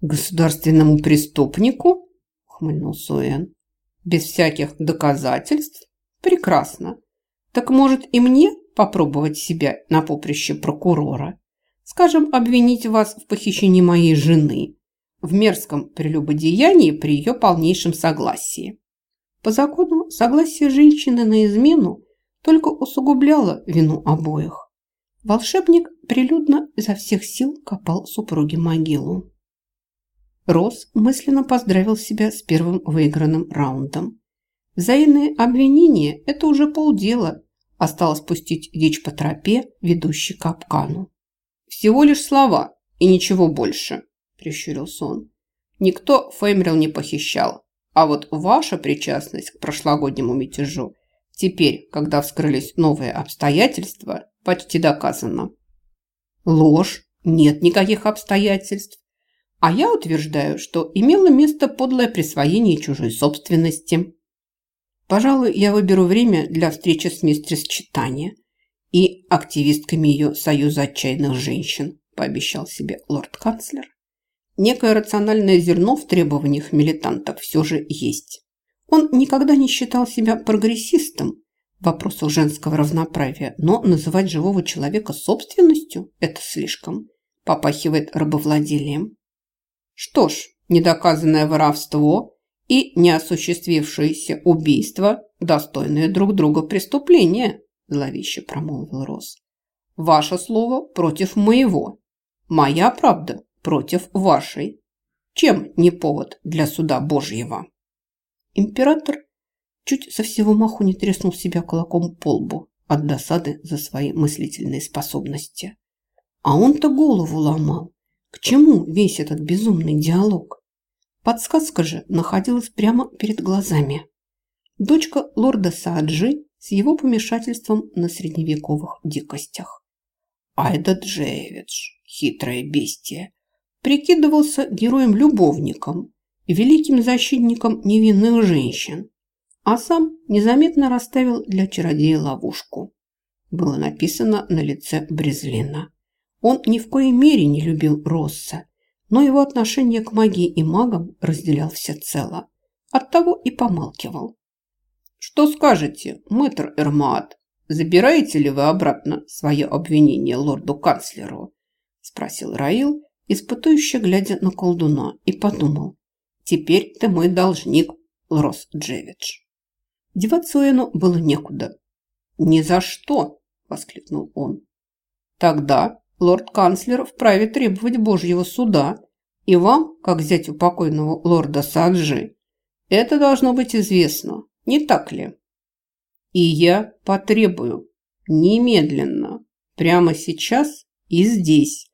Государственному преступнику? Хмыльнулся Уэн. Без всяких доказательств? Прекрасно. Так может и мне попробовать себя на поприще прокурора? Скажем, обвинить вас в похищении моей жены в мерзком прелюбодеянии при ее полнейшем согласии. По закону, согласие женщины на измену только усугубляло вину обоих. Волшебник прилюдно изо всех сил копал супруге могилу. Рос мысленно поздравил себя с первым выигранным раундом. Взаимные обвинения – это уже полдела. Осталось пустить дичь по тропе, ведущей к капкану. «Всего лишь слова и ничего больше», – прищурился он. «Никто Феймрил не похищал. А вот ваша причастность к прошлогоднему мятежу теперь, когда вскрылись новые обстоятельства, почти доказана». «Ложь. Нет никаких обстоятельств. А я утверждаю, что имело место подлое присвоение чужой собственности». Пожалуй, я выберу время для встречи с мистерс Читания и активистками ее Союза отчаянных женщин, пообещал себе лорд-канцлер. Некое рациональное зерно в требованиях милитантов все же есть. Он никогда не считал себя прогрессистом в вопросах женского равноправия, но называть живого человека собственностью – это слишком. Попахивает рабовладением. Что ж, недоказанное воровство и неосуществившееся убийство – достойные друг друга преступления, зловеще промолвил Рос. Ваше слово против моего, моя правда против вашей. Чем не повод для суда Божьего? Император чуть со всего маху не треснул себя кулаком по лбу от досады за свои мыслительные способности. А он-то голову ломал. К чему весь этот безумный диалог? Подсказка же находилась прямо перед глазами. Дочка лорда Сааджи с его помешательством на средневековых дикостях. Айда Джейвидж, хитрое бестие, прикидывался героем-любовником великим защитником невинных женщин, а сам незаметно расставил для чародея ловушку. Было написано на лице Брезлина. Он ни в коей мере не любил Росса но его отношение к магии и магам разделял всецело. Оттого и помалкивал. «Что скажете, мэтр Эрмаат? Забираете ли вы обратно свое обвинение лорду-канцлеру?» спросил Раил, испытующе глядя на колдуна, и подумал. «Теперь ты мой должник, Лрос Джевидж». Деваться Уэну было некуда. «Ни за что!» – воскликнул он. «Тогда лорд-канцлер вправе требовать Божьего суда, и вам, как зятю покойного лорда Саджи, это должно быть известно, не так ли? И я потребую немедленно, прямо сейчас и здесь,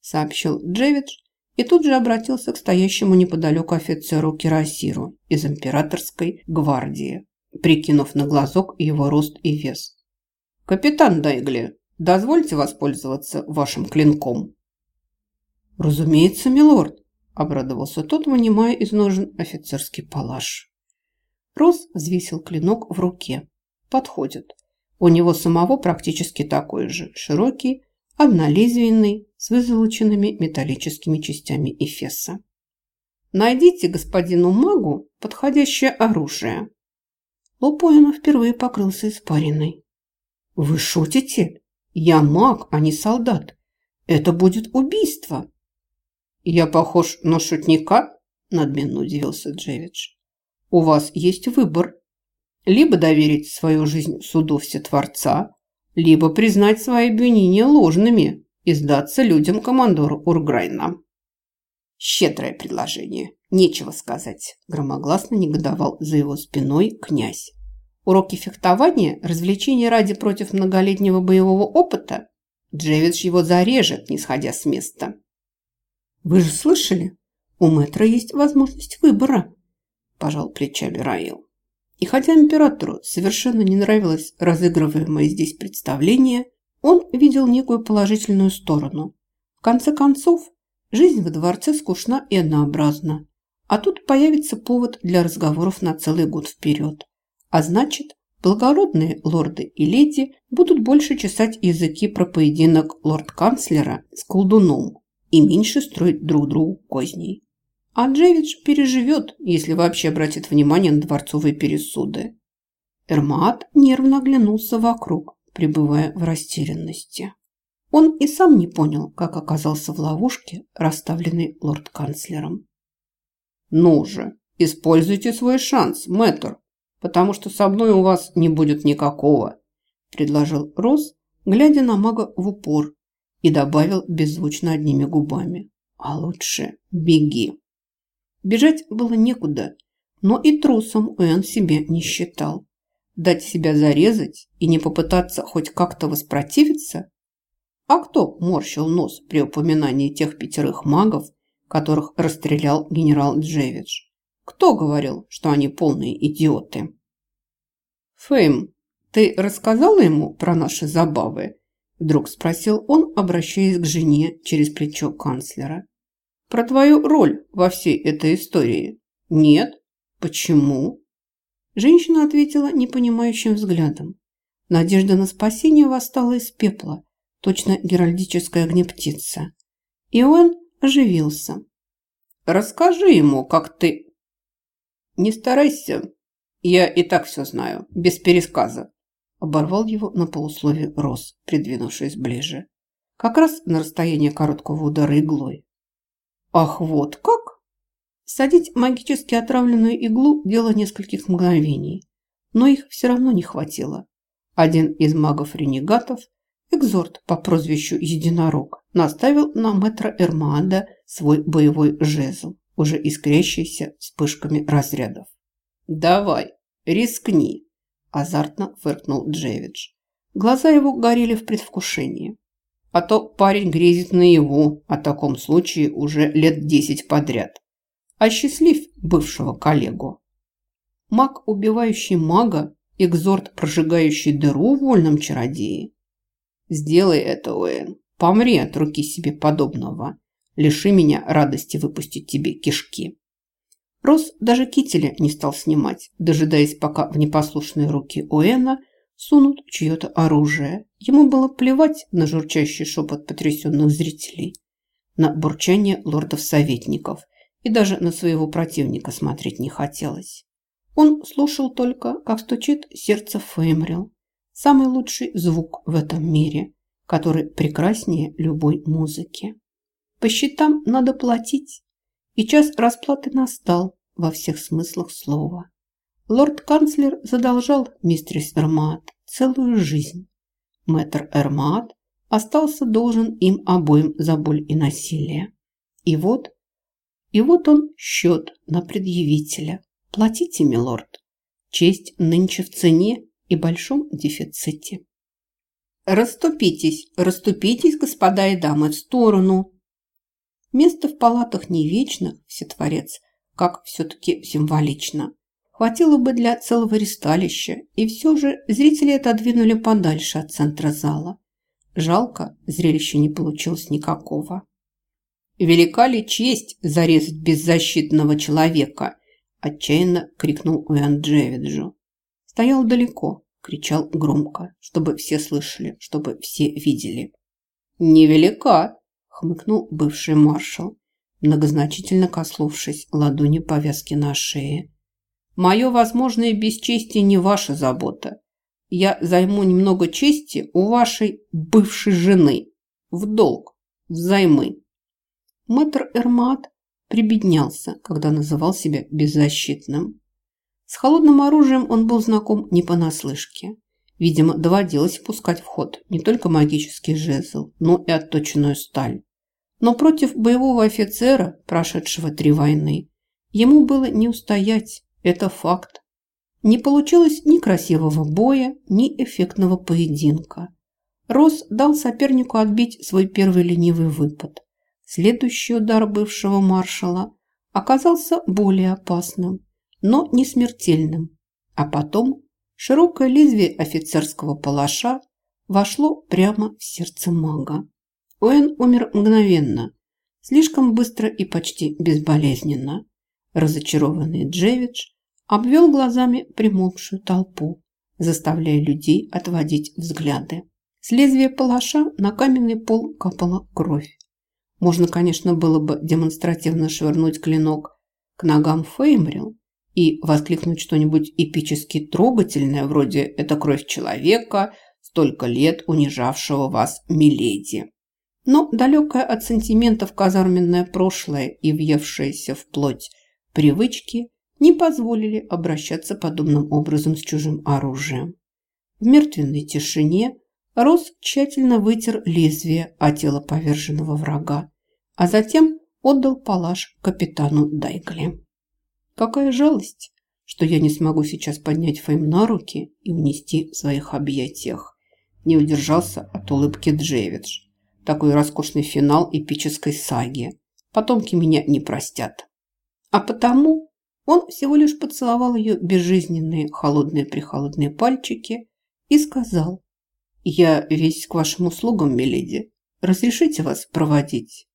сообщил Джевидж и тут же обратился к стоящему неподалеку офицеру Кирасиру из императорской гвардии, прикинув на глазок его рост и вес. «Капитан Дайгли, Дозвольте воспользоваться вашим клинком». «Разумеется, милорд», – обрадовался тот, вынимая из ножен офицерский палаш. Рос взвесил клинок в руке. «Подходит. У него самого практически такой же, широкий, однолезвенный, с вызолоченными металлическими частями эфеса. Найдите господину магу подходящее оружие». Лупоина впервые покрылся испариной. «Вы шутите?» Я маг, а не солдат. Это будет убийство. Я похож на шутника? Надменно удивился Джевидж. У вас есть выбор. Либо доверить свою жизнь суду Всетворца, либо признать свои обвинения ложными и сдаться людям командора Урграйна. Щедрое предложение. Нечего сказать. Громогласно негодовал за его спиной князь. Уроки фехтования, развлечения ради против многолетнего боевого опыта? Джевидж его зарежет, не сходя с места. Вы же слышали? У мэтра есть возможность выбора, пожал плечами Раил. И хотя императору совершенно не нравилось разыгрываемое здесь представление, он видел некую положительную сторону. В конце концов, жизнь во дворце скучна и однообразна. А тут появится повод для разговоров на целый год вперед. А значит, благородные лорды и леди будут больше чесать языки про поединок лорд-канцлера с колдуном. и меньше строить друг другу козней. А Джевидж переживет, если вообще обратит внимание на дворцовые пересуды. Эрмат нервно оглянулся вокруг, пребывая в растерянности. Он и сам не понял, как оказался в ловушке, расставленной лорд-канцлером. «Ну же, используйте свой шанс, мэтр, потому что со мной у вас не будет никакого», предложил Рос, глядя на мага в упор, и добавил беззвучно одними губами. «А лучше беги». Бежать было некуда, но и трусом Уэн себе не считал. Дать себя зарезать и не попытаться хоть как-то воспротивиться? А кто морщил нос при упоминании тех пятерых магов, которых расстрелял генерал Джевидж? Кто говорил, что они полные идиоты? Фейм, ты рассказала ему про наши забавы? Вдруг спросил он, обращаясь к жене через плечо канцлера. Про твою роль во всей этой истории? Нет? Почему? Женщина ответила непонимающим взглядом. Надежда на спасение восстала из пепла, точно геральдическая огнептица. И он оживился. «Расскажи ему, как ты...» «Не старайся, я и так все знаю, без пересказа», оборвал его на полусловие Рос, придвинувшись ближе. Как раз на расстояние короткого удара иглой. «Ах, вот как!» Садить магически отравленную иглу – дело нескольких мгновений, но их все равно не хватило. Один из магов-ренегатов, экзорт по прозвищу Единорог, наставил на мэтра Эрмаада свой боевой жезл, уже искрящийся вспышками разрядов. «Давай, рискни!» – азартно фыркнул Джевидж. Глаза его горели в предвкушении. А то парень грезит наяву о таком случае уже лет десять подряд осчастлив бывшего коллегу. Маг, убивающий мага, экзорт, прожигающий дыру в вольном чародее. Сделай это, Уэн. Помри от руки себе подобного. Лиши меня радости выпустить тебе кишки. Рос даже кителя не стал снимать, дожидаясь, пока в непослушные руки Уэна сунут чье-то оружие. Ему было плевать на журчащий шепот потрясенных зрителей, на бурчание лордов-советников – и даже на своего противника смотреть не хотелось. Он слушал только, как стучит сердце Феймрил. Самый лучший звук в этом мире, который прекраснее любой музыки. По счетам надо платить, и час расплаты настал во всех смыслах слова. Лорд-канцлер задолжал мистерис Эрмаат целую жизнь. Мэтр Эрмаат остался должен им обоим за боль и насилие. И вот и вот он счет на предъявителя. Платите, милорд. Честь нынче в цене и большом дефиците. Раступитесь, раступитесь, господа и дамы, в сторону. Место в палатах не вечно, всетворец, как все-таки символично. Хватило бы для целого ресталища, и все же зрители отодвинули подальше от центра зала. Жалко, зрелища не получилось никакого. «Велика ли честь зарезать беззащитного человека?» – отчаянно крикнул Уэн Джевиджу. Стоял далеко, кричал громко, чтобы все слышали, чтобы все видели. «Невелика!» – хмыкнул бывший маршал, многозначительно кослувшись ладони повязки на шее. «Мое возможное бесчестие не ваша забота. Я займу немного чести у вашей бывшей жены. В долг, взаймы». Мэтр Эрмат прибеднялся, когда называл себя беззащитным. С холодным оружием он был знаком не понаслышке. Видимо, доводилось пускать в ход не только магический жезл, но и отточенную сталь. Но против боевого офицера, прошедшего три войны, ему было не устоять, это факт. Не получилось ни красивого боя, ни эффектного поединка. Рос дал сопернику отбить свой первый ленивый выпад. Следующий удар бывшего маршала оказался более опасным, но не смертельным. А потом широкое лезвие офицерского палаша вошло прямо в сердце мага. Уэн умер мгновенно, слишком быстро и почти безболезненно. Разочарованный Джевидж обвел глазами примолкшую толпу, заставляя людей отводить взгляды. С лезвия палаша на каменный пол капала кровь. Можно, конечно, было бы демонстративно швырнуть клинок к ногам Феймрил и воскликнуть что-нибудь эпически трогательное, вроде «это кровь человека», столько лет унижавшего вас миледи. Но далекое от сантиментов казарменное прошлое и въевшееся в плоть привычки не позволили обращаться подобным образом с чужим оружием. В мертвенной тишине Рос тщательно вытер лезвие о тело поверженного врага, а затем отдал палаш капитану Дайгли. Какая жалость, что я не смогу сейчас поднять Фейм на руки и унести в своих объятиях. Не удержался от улыбки Джевидж. Такой роскошный финал эпической саги. Потомки меня не простят. А потому он всего лишь поцеловал ее безжизненные холодные-прихолодные пальчики и сказал, «Я весь к вашим услугам, миледи. Разрешите вас проводить?»